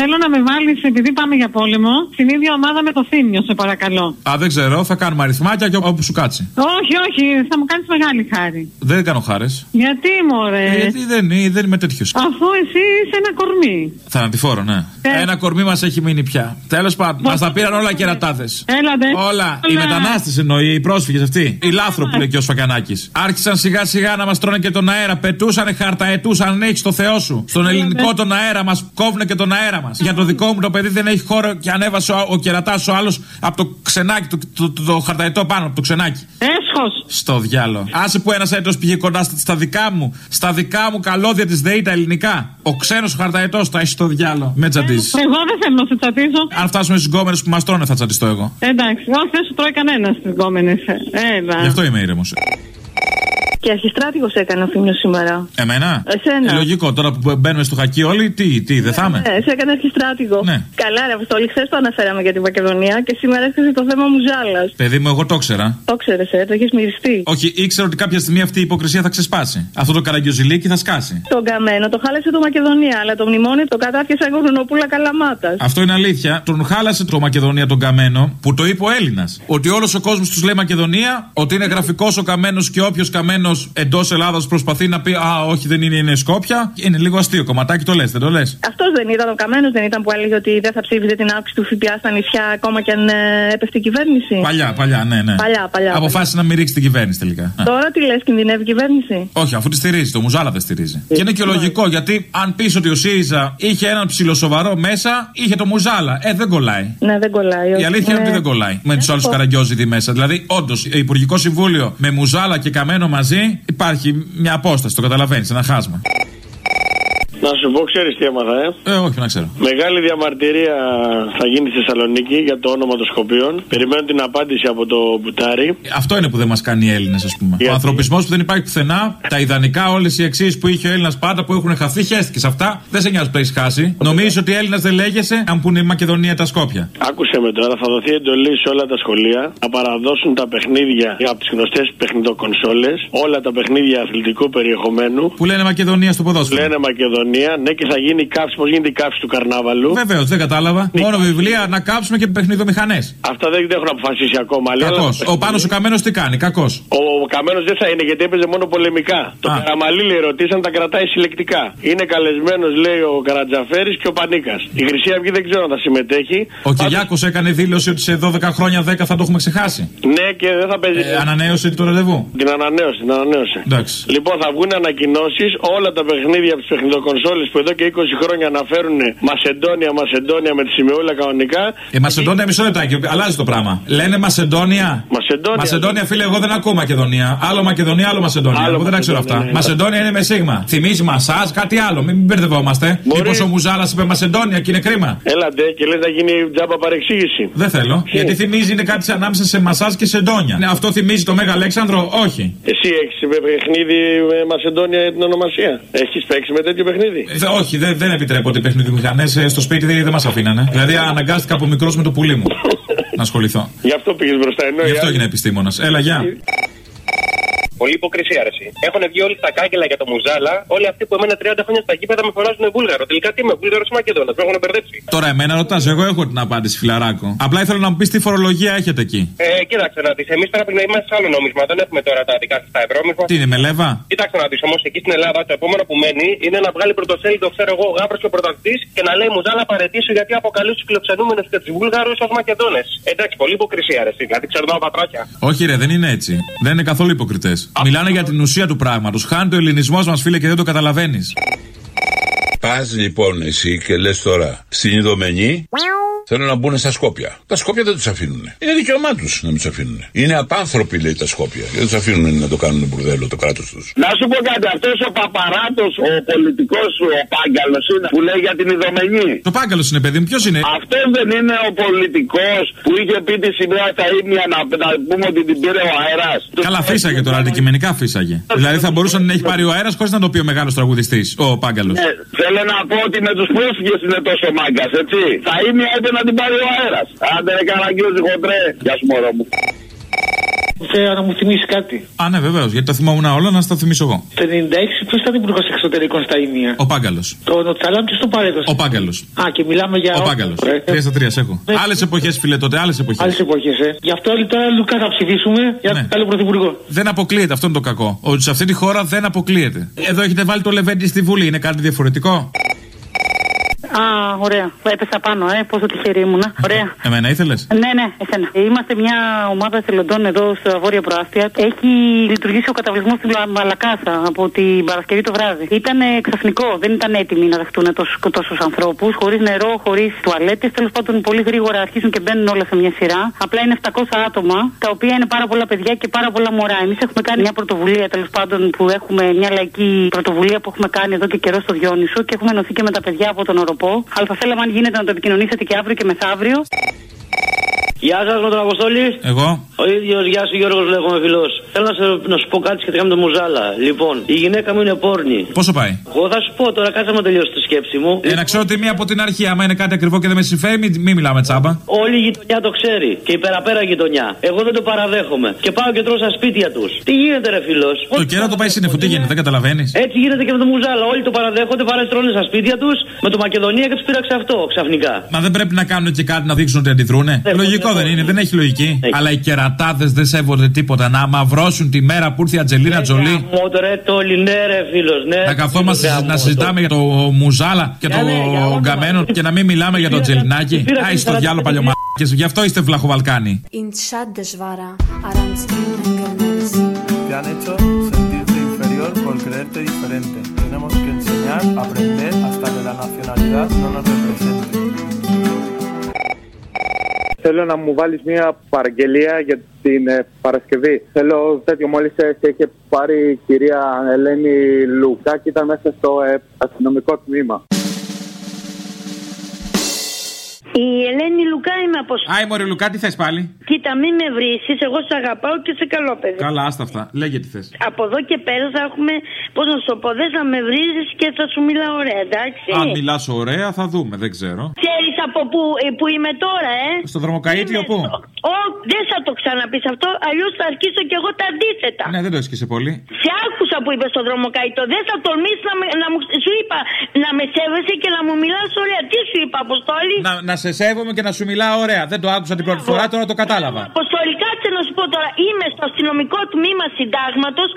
Θέλω να με βάλεις, επειδή πάμε για πόλεμο, στην ίδια ομάδα με το Θήμιο, σε παρακαλώ. Α, δεν ξέρω, θα κάνουμε αριθμάκια και όπου σου κάτσει. Όχι, όχι, θα μου κάνεις μεγάλη χάρη. Δεν κάνω χάρες. Γιατί, μωρέ; Ε, γιατί δεν, δεν είμαι τέτοιος. Αφού εσύ είσαι ένα κορμί. Θανατηφόρο, ναι. Ε. Ένα κορμί μας έχει μείνει πια. Τέλος πάντων, μα τα πήραν όλα κερατάδε. Έλατε. Όλα. Οι Όλα. μετανάστες εννοεί, οι πρόσφυγες αυτοί. Οι λάθρο που λέει και ο Σφακιανάκης. Άρχισαν σιγά σιγά να μας τρώνε και τον αέρα. Πετούσαν χαρταετούσαν αν έχει το Θεό σου. Στον ελληνικό τον αέρα μας. Κόβουν και τον αέρα μας. Για το δικό μου το παιδί δεν έχει χώρο και ανέβασε ο, ο κερατάς ο άλλος από το ξενάκι, το, το, το, το χαρταετό πάνω από το ξενάκι. Έσχος. Στο διάλο. Άσε που ένας έτος πήγε κοντά στα, στα δικά μου. Στα δικά μου καλώδια της ΔΕΗ τα ελληνικά. Ο ξένος χαρταετός τα έχει στο διάλο. Με τσαντίζει. Εγώ δεν θέλω να σε τσατίζω. Αν φτάσουμε στι γκόμενε που μας τρώνε, θα τσαντιστώ εγώ. Εντάξει, όχι, δεν σου τρώει κανένας στις γκόμενες. Έλα. Γι' αυτό είμαι ήρεμος. Και αρχιστράτηγος έκανε ο Θήμιος σήμερα. Εμένα; Εσένα. Ε, λογικό, τώρα που μπαίνουμε στο χακί όλοι, τι, τι δεν θα είμαι. Ναι, σε έκανε αρχιστράτηγο. Ναι. Καλά, ρε Αποστόλη, χθες το αναφέραμε για τη Μακεδονία και σήμερα έρχεται το θέμα Μουζάλα. Παιδί μου, εγώ το ήξερα. Το ξέρει, ε, το έχεις μυριστεί. Όχι, ήξερα ότι κάποια στιγμή αυτή η υποκρισία θα ξεσπάσει. Αυτό το καραγκιόζηλίκι θα σκάσει. Τον καμένο το χάλασε το Μακεδονία, αλλά το μνημόνιο το κατάφιασε εγώ Γρουνοπούλα Καλαμάτας. Αυτό είναι αλήθεια. Τον χάλασε το Μακεδονία τον καμένο που το είπε ο Έλληνας. Ότι όλος ο κόσμος τους λέει Μακεδονία, ότι είναι γραφικός ο καμένος και όποιος καμένο εντός Ελλάδα προσπαθεί να πει Α, όχι, δεν είναι, είναι Σκόπια. Είναι λίγο αστείο κομματάκι, το λες, δεν το λες; Αυτός δεν ήταν ο καμένος, δεν ήταν που έλεγε ότι δεν θα ψήφιζε την αύξηση του ΦΠΑ στα νησιά ακόμα και αν ε, έπεφτε η κυβέρνηση. Παλιά, παλιά, ναι, ναι. Παλιά, παλιά. Αποφάσισε να μην ρίξει την κυβέρνηση τελικά. Α. Τώρα τι λες, κινδυνεύει η κυβέρνηση; Όχι, αφού τη στηρίζει, το Μουζάλα δεν στηρίζει. Και είναι και λογικό γιατί αν πεις ότι ο ΣΥΡΙΖΑ είχε έναν ψιλοσοβαρό μέσα, είχε το Μουζάλα. Ε, δεν κολλάει. Ναι, δεν κολλάει. Η όχι. αλήθεια είναι ότι δεν κολλάει. Με τους άλλους πω. καραγκιόζιδι μέσα. Δηλαδή, όντως, Υπουργικό Συμβούλιο με Μουζάλα και Καμένο μαζί υπάρχει μια απόσταση, το καταλαβαίνεις, ένα χάσμα. Να σου πω, ξέρεις τι έμαθα, ε; Ε, όχι, να ξέρω. Μεγάλη διαμαρτυρία θα γίνει στη Θεσσαλονίκη για το όνομα των Σκοπίων. Περιμένω την απάντηση από το Μπουτάρι. Αυτό είναι που δεν μας κάνει οι Έλληνες, ας πούμε. Γιατί; Ο ανθρωπισμός που δεν υπάρχει πουθενά, τα ιδανικά, όλες οι αξίε που είχε ο Έλληνας πάντα που έχουν χαθεί, χαίστηκες σε αυτά. Δεν σε νοιάζει που τα έχεις χάσει. Νομίζεις ότι Έλληνας δεν λέγεσαι, αν πούνε η Μακεδονία τα Σκόπια. Άκουσε με τώρα, θα δοθεί εντολή σε όλα τα σχολεία να παραδώσουν τα παιχνίδια από τις γνωστές παιχνιδοκονσόλες, όλα τα παιχνίδια αθλητικού περιεχομένου. Που λένε Μακεδονία στο ποδόσφαιρο. Λένε Μακεδονία, ναι, και θα γίνει κάψη, πώς γίνεται η κάψη του καρνάβαλου. Βεβαίως, δεν κατάλαβα. Μόνο βιβλία να κάψουμε και παιχνιδομηχανές. Αυτά δεν δεν έχουν αποφασίσει ακόμα. αλλά Κακός. άλλα τα Ο πάνω ο Καμένος τι κάνει, κακός. Ο Καμένος δεν θα είναι γιατί έπαιζε μόνο πολεμικά. Το Α. Καραμαλή λέει ρωτήσαν τα κρατάει συλλεκτικά. Είναι καλεσμένος, λέει ο Καρατζαφέρης και ο Πανίκας. Η Χρυσή Αυγή δεν ξέρω αν θα συμμετέχει. Ο Κυριάκος έκανε δήλωση ότι σε 12 χρόνια 10 θα το έχουμε ξεχάσει. Ναι, και δεν θα παίζει. Ε, ανανέωσε το ραντεβού. Την ανανέωσε, την ανανέωσε. Εντάξει. Λοιπόν, θα βγουν ανακοινώσεις όλα τα παιχνίδια από τι παιχνιδοκονσόλε που εδώ και 20 χρόνια αναφέρουν Μασεντόνια, Μασεντόνια με τη σημειούλα κανονικά. Ε, Μασεντόνια, μισό λεπτάκι, αλλάζει το πράγμα. Λένε Μασεντόνια. Μασεντόνια. Μασεντόνια, φίλε, εγώ δεν ακούω Μακεδονία. Άλλο Μακεδονία, άλλο Μασεντόνια. Άλλο Εγώ δεν τα ξέρω Μακεδονία, αυτά. ναι. Μασεντόνια είναι με σίγμα. Θυμίζει μασά, κάτι άλλο. Μην μπερδευόμαστε. Μπορεί- Μήπω ο Μουζάλας είπε Μασεντόνια και είναι κρίμα. Έλατε και λε να γίνει τζάμπα παρεξήγηση. Δεν θέλω. Γιατί θυμίζει είναι κάτι ανάμεσα σε μασάς και σεντόνια. Ναι, αυτό θυμίζει το Μέγα Αλέξανδρο, όχι. Εσύ έχεις παιχνίδι με Μασεντόνια την ονομασία; Έχεις παίξει με τέτοιο παιχνίδι; Ε, όχι, δεν, δεν επιτρέπω ότι παιχνίδι μηχανέ στο σπίτι δεν, δεν μας αφήνανε. Δηλαδή αναγκάστηκα από μικρός με το πουλί μου να ασχοληθώ. Γι' αυτό πήγες μπροστά ενώ. Γι' οι αυτό άλλοι- έγινε επιστήμονας. Έλα, γεια. Πολύ υποκρισία, αρέσει. Έχουν βγει όλοι στα κάγκελα για το Μουζάλα. Όλοι αυτοί που εμένα 30 χρόνια στα γήπεδα με φωνάζουν Βούλγαρο. Τελικά τι είμαι, Βούλγαρος ή Μακεδόνας. Με έχουν μπερδέψει. Τώρα εμένα ρωτάς, εγώ έχω την απάντηση, φιλαράκο. Απλά ήθελα να μου πεις τι φορολογία έχετε εκεί. Ε, κοίταξε να δεις. Εμείς τώρα πρέπει να είμαστε σε άλλο νόμισμα. Δεν έχουμε τώρα τα δικά σας τα ευρώ. Εμείς Τι είναι, με λέβα; Κοίταξε να δεις όμως εκεί στην Ελλάδα το επόμενο που μένει είναι να βγάλει πρωτοσέλιδο, ξέρω εγώ, γάβρος και ο πρωταθλητής και να λέει Μουζάλα παρετήσου γιατί αποκαλείς τους φιλοξενούμενους και τους Βούλγαρους ως Μακεδόνες. Εντάξει, πολύ υποκρισία, αρέσει. Δηλαδή ξερνάω πατράκια. Όχι, ρε, δεν είναι έτσι. Δεν είναι καθόλου υποκριτές. Μιλάνε για την ουσία του πράγματος. Χάνει το ελληνισμός μας, φίλε, και δεν το καταλαβαίνεις. Πας λοιπόν εσύ και λες τώρα στην Ιδωμενή θέλουν να μπουν στα Σκόπια. Τα Σκόπια δεν τους αφήνουν. Είναι δικαίωμά τους να μην τους αφήνουν. Είναι απάνθρωποι λέει τα Σκόπια. Δεν τους αφήνουν να το κάνουν μπουρδέλο το κράτος τους. Να σου πω κάτι, αυτός ο παπαράτος, ο πολιτικός σου, ο Πάγκαλος είναι που λέει για την Ιδωμενή. Το πάγκαλος είναι, παιδί μου, ποιος είναι; Αυτός δεν είναι ο πολιτικός που είχε πει τη σημαία στα ίμια να, να πούμε ότι την πήρε ο αέρας. Καλά, φύσαγε τώρα, αντικειμενικά φύσαγε. Δηλαδή θα μπορούσε να έχει πάρει ο αέρας χωρίς να το πει ο μεγάλος τραγουδιστής, ο πάγκαλος. Ε, θέλω να πω ότι με τους πρόσφυγες είναι τόσο μάγκας, έτσι. Τα ίμια έπρεπε να την πάρει ο αέρας. Άντε, ρε καραγκιόζη χοντρέ. Γεια σου, μωρό μου. Θε να μου θυμίσει κάτι; Α, ναι, βεβαίως, γιατί τα θυμόμουν όλα, να στα θυμίσω εγώ. Το 96 ποιος ήταν υπουργός εξωτερικών στα Ήμια. Ο Πάγκαλος. Το Νοτσαλάμ ποιο το παρέδωσε. Ο Πάγκαλος. Α, και μιλάμε για. Ο Πάγκαλος. Τρία στα τρία σε έχω. Ναι. Άλλες εποχές, φίλε, τότε, άλλες εποχές. Άλλες εποχές, ε. Γι' αυτό τώρα Λουκά θα ψηφίσουμε για Ναι. τον καλό πρωθυπουργό. Δεν αποκλείεται, αυτό είναι το κακό. Ότι σε αυτή τη χώρα δεν αποκλείεται. Εδώ έχετε βάλει το Λεβέντι στη Βουλή, είναι κάτι διαφορετικό; Α, ωραία. Έπεσα πάνω, ε. Πόσο τυχερή ήμουνα. Ωραία. Εμένα ήθελες; Ναι, ναι, εσένα. Είμαστε μια ομάδα εθελοντών εδώ στα Βόρεια Προάστια. Έχει λειτουργήσει ο καταβλισμός του Λα- Μαλακάσα από την Παρασκευή το βράδυ. Ήταν ε, ξαφνικό, δεν ήταν έτοιμοι να δεχτούν τόσους ανθρώπους, χωρίς νερό, χωρίς τουαλέτες. Τέλος πάντων, πολύ γρήγορα αρχίζουν και μπαίνουν όλα σε μια σειρά. Απλά είναι 700 άτομα, τα οποία είναι πάρα πολλά παιδιά και πάρα πολλά μωρά. Εμείς έχουμε κάνει μια πρωτοβουλία, τέλος πάντων, που έχουμε μια λαϊκή πρωτοβουλία που έχουμε κάνει εδώ και καιρό στο Διόνυσο και έχουμε ενωθεί και με τα παιδιά από τον Οροπό. Αλλά θα θέλαμε, αν γίνεται, να το επικοινωνήσετε και αύριο και μεθαύριο. Γεια σας, με τον Αποστόλης. Εγώ. Ο ίδιος, γεια σου Γιώργος, λέγομαι φιλός. Θέλω να, σε, να σου πω κάτι σχετικά με το Μουζάλα. Λοιπόν, η γυναίκα μου είναι πόρνη. Πόσο πάει; Εγώ θα σου πω τώρα, κάτσε να τελειώσει τη σκέψη μου. Ε, να ξέρω ότι μία από την αρχή, άμα είναι κάτι ακριβό και δεν με συμφέρει, μην, μην μιλάμε τσάμπα. Όλη η γειτονιά το ξέρει. Και η περαπέρα γειτονιά. Εγώ δεν το παραδέχομαι. Και πάω και τρώω στα σπίτια τους. Τι γίνεται, ρε φιλός; Το καιρό το πάει σύννεφο, τι γίνεται, δεν καταλαβαίνεις; Έτσι γίνεται και με το Μουζάλα. Όλοι το παραδέχονται, παρά τρώνε στα σπίτια τους. Με το Μακεδονία και τους πήραξε αυτό ξαφνικά. Μα δεν πρέπει να κάνουν και κάτι να δείξουν ότι αντιδρούνε. Λογικό δεν είναι, δεν έχει λογική. Αλλά οι κερατάδε δεν σέβονται τίποτα. Να μαυρώσουν τη μέρα που ήρθε η Ατζελίνα Τζολί. Μότρε το ναι, ρε φίλος, ναι. Να καθόμαστε Γάμο, να το. συζητάμε για το Μουζάλα και το Γκαμένο και να μην μιλάμε για το Τζελινάκι. Άι στο διάλογο παλιωμάκες. Γι' αυτό είστε βλαχοβαλκάνοι. In chat deshvara, arantzin engelmez. Te han hecho sentirte inferior por creerte diferente. Tenemos que enseñar, aprender hasta que la nacionalidad no nos represente. Θέλω να μου βάλεις μια παραγγελία για την ε, Παρασκευή. Θέλω τέτοιο μόλις ε, σε είχε πάρει η κυρία Ελένη Λουκά και ήταν μέσα στο ε, αστυνομικό τμήμα. Η Ελένη Λουκά είμαι από Άι μωρέ Λουκά, τι θες πάλι; Κοίτα, μην με βρεις. Εγώ σε αγαπάω και σε καλό παιδί. Καλά, άστα αυτά. Λέγε τι θες. Από εδώ και πέρα θα έχουμε, πώς να σου το πω, δεν θα με βρίζεις και θα σου μιλάω ωραία, εντάξει. Αν μιλάς ωραία, θα δούμε, δεν ξέρω. Ξέρεις από που, ε, που είμαι τώρα, ε; Στο δρομοκαίτιο πού; Ω, δεν θα το ξαναπείς αυτό, αλλιώς θα αρχίσω κι εγώ τα αντίθετα. Ναι, δεν το έσκησε πολύ. Σε άκουσα που είπες στο δρομοκαίτο. Δεν θα τολμήσεις να, με, να μου. Σου είπα να με σέβεσαι και να μου μιλάς ωραία. Τι σου είπα, Αποστόλη; Να, να σε σέβομαι και να σου μιλάω ωραία. Δεν το άκουσα την πρώτη φορά, τώρα το κατάλαβα. Αποστολή, κάτσε να σου πω τώρα. Είμαι στο αστυνομικό τμήμα συντάγματος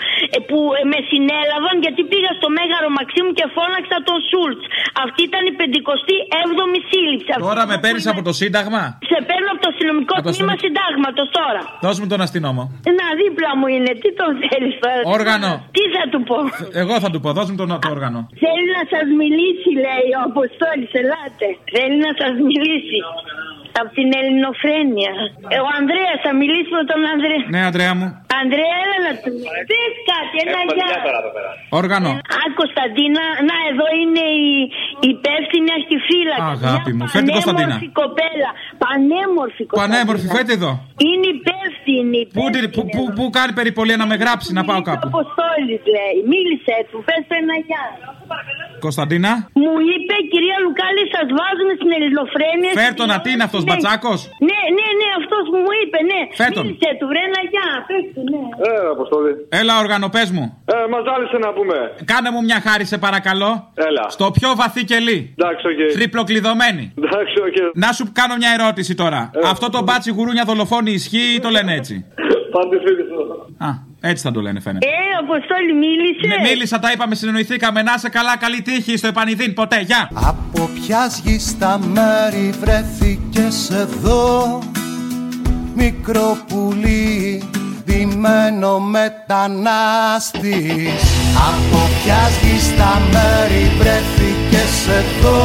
που ε, με συνέλαβαν γιατί πήγα στο Μέγαρο Μαξίμου και φώναξα τον Σούλτς. Αυτή ήταν η 57η σύλληψη. Αυτή Τώρα με παίρνεις από το Σύνταγμα; Σε παίρνω από το αστυνομικό Από το τμήμα αστυνομικό- συντάγματος τώρα. Δώσ' μου τον αστυνόμο. Να δίπλα μου είναι, τι τον θέλεις τώρα; Όργανο. Τι θα του πω; Εγώ θα του πω, δώσ' μου τον το όργανο. Θέλει να σας μιλήσει, λέει ο Αποστόλης, ελάτε. Θέλει να σας μιλήσει. Από την ελληνοφρένεια. Ε, Ο Ανδρέας θα μιλήσει με τον Ανδρέα. Ναι, Αντρέα μου. Ανδρέα, έλα να του πες κάτι, ένα γεια. Όργανο. Α, Κωνσταντίνα, να εδώ είναι η η υπεύθυνη αστιφύλακα. Αγάπη μου, φέρτε την Κωνσταντίνα. Πανέμορφη κοπέλα. Πανέμορφη κοπέλα. Πανέμορφη, φέτε εδώ. Είναι υπεύθυνη. Πού, τη- πού, πού, πού κάνει περιπολία να με γράψει να πάω κάπου; Αποστόλης λέει. Μίλησε του, πες του ένα γεια. Κωνσταντίνα. Μου είπε κυρία Λουκάλη, σας βάζουν στην ελληνοφρένεια. Φέρ τον να τι είναι αυτός, Ναι. μπατσάκος. Ναι, ναι, ναι, αυτό που μου είπε, ναι. Φέρ τον. Μίλησε του, βρε ένα γεια. Πες του, ναι. Ε, Αποστόλη. Έλα, όργανο, πες μου. Ε, μας ζάλισε να πούμε. Κάνε μου μια χάρη, σε παρακαλώ. Έλα. Στο πιο βαθύ κελί. Εντάξει, οκ. Τριπλοκλειδωμένη. Εντάξει, οκ. Να σου κάνω μια ερώτηση τώρα. Αυτό το μπάτσι γουρούνια δολοφόνοι ισχύει ή το λένε έτσι; Πάντε φίλοι Α, έτσι θα το λένε φαίνεται. Ε, Αποστόλη, μίλησε. Ναι, μίλησα, τα είπαμε, συνεννοηθήκαμε. Να σε καλά, καλή τύχη στο επανειδήν. Ποτέ, γεια. Από ποια γης στα μέρη βρέθηκες εδώ; Μικρό πουλί δημένο μετανάστης. Από ποια γη στα μέρη βρέθηκες εδώ.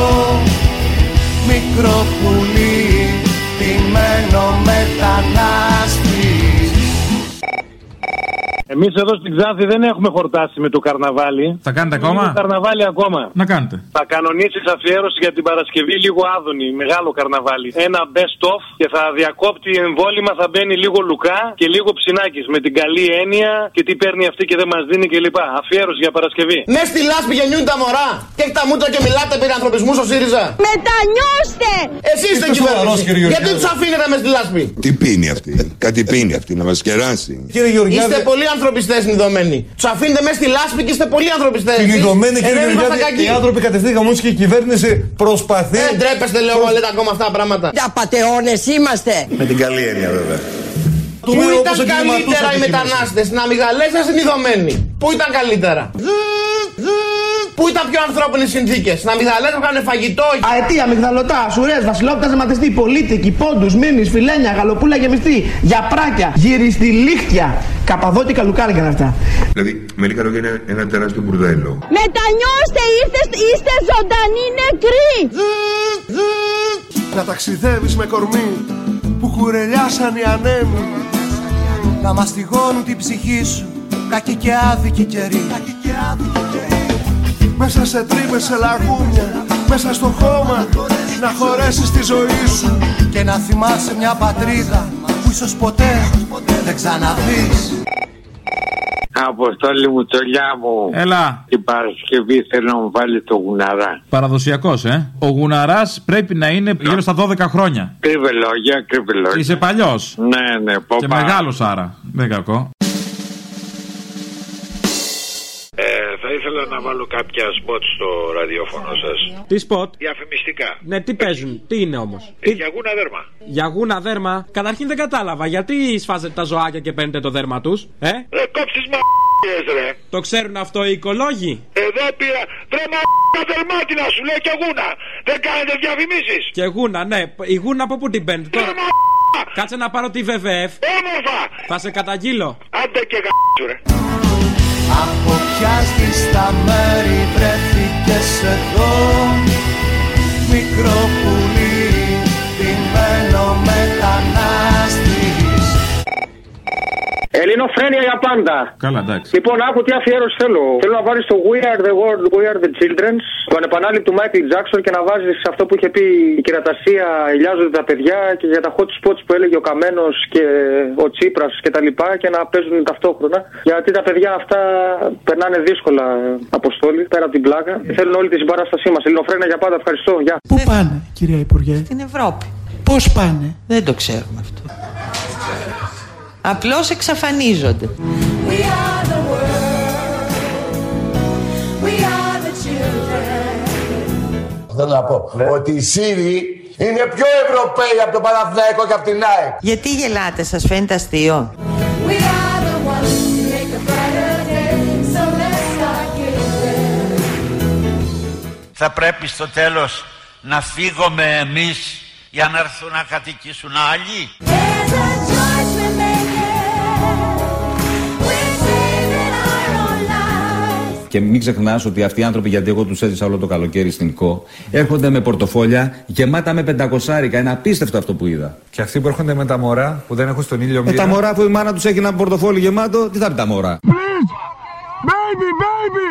Μικρό πουλί δημένο μετανάστης Εμείς εδώ στην Ξάνθη δεν έχουμε χορτάσει με το καρναβάλι. Θα κάνετε Είναι ακόμα; καρναβάλι ακόμα. Να κάνετε. Θα κανονίσεις αφιέρωση για την Παρασκευή λίγο άδωνη, μεγάλο καρναβάλι. Ένα best of και θα διακόπτει εμβόλυμα, θα μπαίνει λίγο λουκά και λίγο ψινάκι. Με την καλή έννοια και τι παίρνει αυτή και δεν μας δίνει κλπ. Αφιέρωση για Παρασκευή. Με στη λάσπη γεννιούν τα μωρά και έχει τα μούτρα και μιλάτε περί ανθρωπισμού στο ΣΥΡΙΖΑ. Μετανιώστε! Εσύ είστε Είστε σοβαρός, κυβέρνηση. κύριε Γιατί Γεωργιάδη. τους αφήνετε μες στη λάσπη; Τι πίνει αυτή, κάτι πίνει αυτή, να μας κεράσει. Κύριε Γεωργιάδη. Είστε πολύ ανθρωπιστέ συνειδωμένοι. Τους αφήνετε με στη λάσπη και είστε πολύ ανθρωπιστέ. Συνειδωμένοι κύριε είμαστε Γεωργιάδη, κακοί. οι άνθρωποι κατευθύνθηκαν μόλις και η κυβέρνηση προσπαθεί. Δεν τρέπεστε, λέω, λέτε ακόμα αυτά τα πράγματα. Απατεώνε είμαστε! Με την καλή έννοια βέβαια. Πού Του ήταν όπως καλύτερα εγκληματούσατε οι εκεί μετανάστες, στην Αμυγδαλέζα στην Ιδωμένη. Πού ήταν καλύτερα; Πού ήταν πιο ανθρώπινες συνθήκες; Στην Αμυγδαλέζα που κάνουν φαγητό. Αετή, αμυγδαλωτά, σουρές, βασιλόπτα ζεματιστή, πολίτικη, πόντους, μήνυ, φιλένια, γαλοπούλα γεμιστή, γιαπράκια, γυριστή λίχτια. Καπαδόκικα λουκάρια είναι αυτά. Δηλαδή, με λίγα λόγια είναι ένα τεράστιο μπουρδέλο. Μετανιώστε! Είστε, είστε ζωντανοί νεκροί! Να ταξιδεύεις με κορμί που κουρελιάσαν οι ανέμοι Να μαστιγώνουν την ψυχή σου κακή και άδικη καιρή Μέσα σε τρύπες, σε λαγούμια, μέσα στο χώμα Να χωρέσεις τη ζωή σου Και να θυμάσαι μια πατρίδα που ίσως ποτέ δεν ξαναδείς Αποστόλη μου, τσολιά μου. Έλα. Την Παρασκευή θέλω να μου βάλει το γουναρά. Παραδοσιακός, ε. Ο γουναράς πρέπει να είναι γύρω στα 12 χρόνια. Κρύβε λόγια, κρύβε λόγια. Είσαι παλιός. Ναι, ναι, πω Και πά. μεγάλος άρα. Δεν κακό. Ήθελα να βάλω κάποια σποτ στο ραδιόφωνο σας. Τι σποτ. Διαφημιστικά. Ναι, τι παίζουν, τι είναι όμως; Ε, για γούνα δέρμα. Για γούνα δέρμα; Καταρχήν δεν κατάλαβα γιατί σφάζετε τα ζωάκια και παίρνετε το δέρμα τους. Ε; Ρε κόψεις μα ρε. Το ξέρουν αυτό οι οικολόγοι; Εδώ πήρα. Βρε μα δερμάτι να σου λέει και γούνα. Δεν κάνετε διαφημίσεις. Και γούνα, ναι. Η γούνα από πού την παίρνετε; Τώρα. Κάτσε να πάρω τη ΒΒΕΦ. Όμορφα. Θα σε καταγγείλω. Άντε και γα***σου ρε. Από ποια στα μέρη βρέθηκες εδώ Μικρό πουλί, Ελληνοφρένια για πάντα. Καλά, εντάξει. Λοιπόν, άκου τι αφιέρωση θέλω. Θέλω να βάλει το We Are the World, We Are the Children, τον επανάληπτο του Michael Jackson και να βάζεις αυτό που είχε πει η κυρατασία Ηλιάζονται τα παιδιά και για τα hot spots που έλεγε ο Καμένος και ο Τσίπρας και τα λοιπά και να παίζουν ταυτόχρονα. Γιατί τα παιδιά αυτά περνάνε δύσκολα αποστόλη πέρα από την πλάκα. Και θέλουν όλη τη συμπαράστασή μας. Ελληνοφρένια για πάντα. Ευχαριστώ. Γεια. Πού πάνε, κυρία Υπουργέ; Στην Ευρώπη. Πώς πάνε; Δεν το ξέρουμε αυτό. Απλώς εξαφανίζονται. Θέλω να πω ότι οι Σύριοι είναι πιο Ευρωπαίοι από τον Παναθηναϊκό και από την ΑΕΚ. Γιατί γελάτε, σας φαίνεται αστείο; Θα πρέπει στο τέλος να φύγουμε εμείς για να έρθουν να κατοικήσουν άλλοι; Και μην ξεχνάς ότι αυτοί οι άνθρωποι, γιατί εγώ τους έζησα όλο το καλοκαίρι στην ΚΟ, έρχονται με πορτοφόλια γεμάτα με πεντακοσάρικα. Είναι απίστευτο αυτό που είδα. Και αυτοί που έρχονται με τα μωρά που δεν έχουν στον ήλιο Ε, μοίρα. τα μωρά που η μάνα τους έχει ένα πορτοφόλι γεμάτο, τι θα πει τα μωρά; Baby, baby!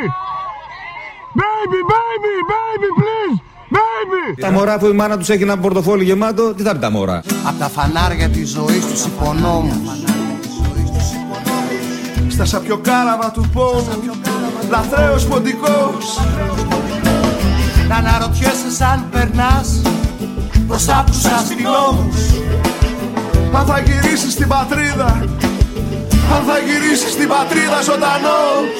Baby, baby, baby, please! Baby! Τα μωρά που η μάνα τους έχει ένα πορτοφόλι γεμάτο, τι θα πει τα μωρά; Απ' τα φανάρια της ζωής τους υπονόμους Στα σαπιοκάραβα του πόνου Λαθρέος ποντικός. Να αναρωτιέσαι σαν περνάς Μπροστά από τους αστυνόμους. Αν θα γυρίσεις στην πατρίδα Αν θα γυρίσεις στην πατρίδα ζωντανός.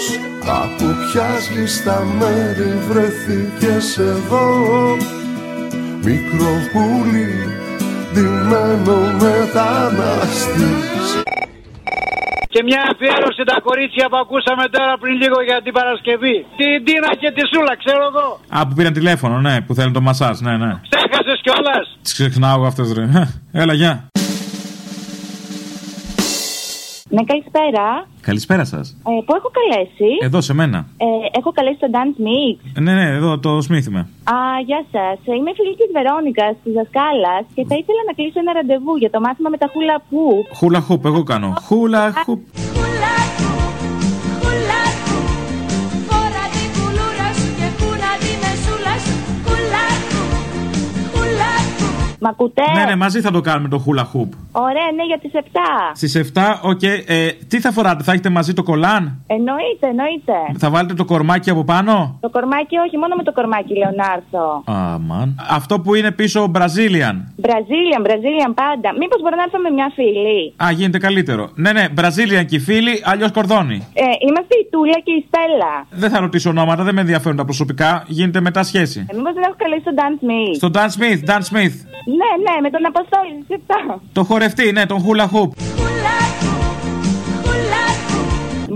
Από ποια στα μέρη βρεθήκες εδώ. Μικρό πουλί ντυμένο μετανάστης Και μια αφιέρωση τα κορίτσια που ακούσαμε τώρα πριν λίγο για την Παρασκευή. Την Τίνα και τη Σούλα, ξέρω εγώ. Α, που πήραν τηλέφωνο, ναι, που θέλουν το μασάζ, ναι, ναι. Ξέχασε κιόλας. Τις ξεχνάω εγώ αυτές, ρε. Έλα, γεια. Ναι, καλησπέρα. Καλησπέρα σας. Ε, πού έχω καλέσει; Εδώ σε μένα. Ε, έχω καλέσει το Dance Mix. Ναι, ναι, εδώ το σμίθιμε. Α, γεια σας. Είμαι φίλη της Βερόνικας, της δασκάλας και θα ήθελα να κλείσω ένα ραντεβού για το μάθημα με τα χούλα που. Hula hoop, εγώ κάνω. Hula hoop. Μ' ακούτε; Ναι, ναι, μαζί θα το κάνουμε το hula hoop. Ωραία, ναι, για τι 7. Στις 7, οκ. Ε, τι θα φοράτε, θα έχετε μαζί το κολάν; Εννοείται, εννοείται. Θα βάλετε το κορμάκι από πάνω; Το κορμάκι, όχι, μόνο με το κορμάκι λέω να έρθω. Αμαν. Αυτό που είναι πίσω Brazilian. Brazilian, Brazilian πάντα. Μήπως μπορώ να έρθω με μια φίλη; Α, γίνεται καλύτερο. Ναι, ναι, Brazilian και οι φίλοι, αλλιώς κορδόνι. Ε, είμαστε η Τούλα και η Στέλλα. Δεν θα ρωτήσω ονόματα, δεν με ενδιαφέρουν τα προσωπικά. Γίνεται μετά σχέση. Ε, Μήπως δεν έχω καλέσει στον Dan Smith; Στον Dan Smith, Dan Smith. Ναι, ναι, με τον Αποστόλη στι 7. Το χορευτή, ναι, τον hula hoop.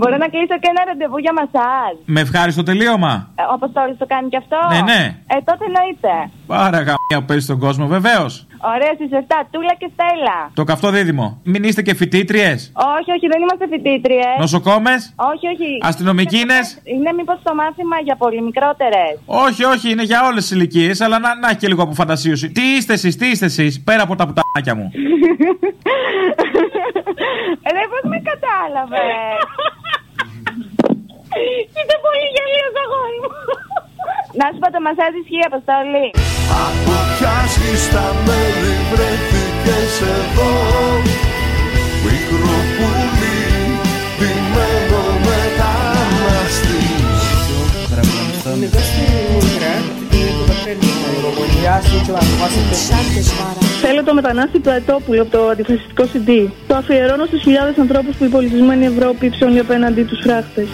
Μπορώ να κλείσω και ένα ραντεβού για μασάζ. Με ευχάριστο τελείωμα. Ε, Ο Αποστόλη το κάνει κι αυτό. Ναι, ναι. Ε, τότε εννοείται. Πάρα γαμιά που παίζεις στον κόσμο, βεβαίως. Ωραία, στις 7, Τούλα και Στέλλα. Το καυτό δίδυμο. Μην είστε και φοιτήτριες. Όχι, όχι, δεν είμαστε φοιτήτριες. Νοσοκόμες; Όχι, όχι. Αστυνομικίνες; Είναι μήπως το μάθημα για πολύ μικρότερες. Όχι, όχι, είναι για όλες τις ηλικίες, αλλά να, να έχει και λίγο από φαντασίωση. Τι είστε εσείς, τι είστε εσείς, πέρα από τα πουτάκια μου. Ρε, πώς με κατάλαβες; Είστε πολύ γελίο, αγόρι μου. Να σου πω το μασάζ ισχύει, Αποστόλη. Από ποια στα μέρη βρέθηκες εδώ Μικρό πουλί, ντυμένο μεταναστής Θέλω το μετανάστη του Αετόπουλου από το αντιφασιστικό CD. Το αφιερώνω στους χιλιάδες ανθρώπους που η πολιτισμένη Ευρώπη ψώνει απέναντι τους φράχτες.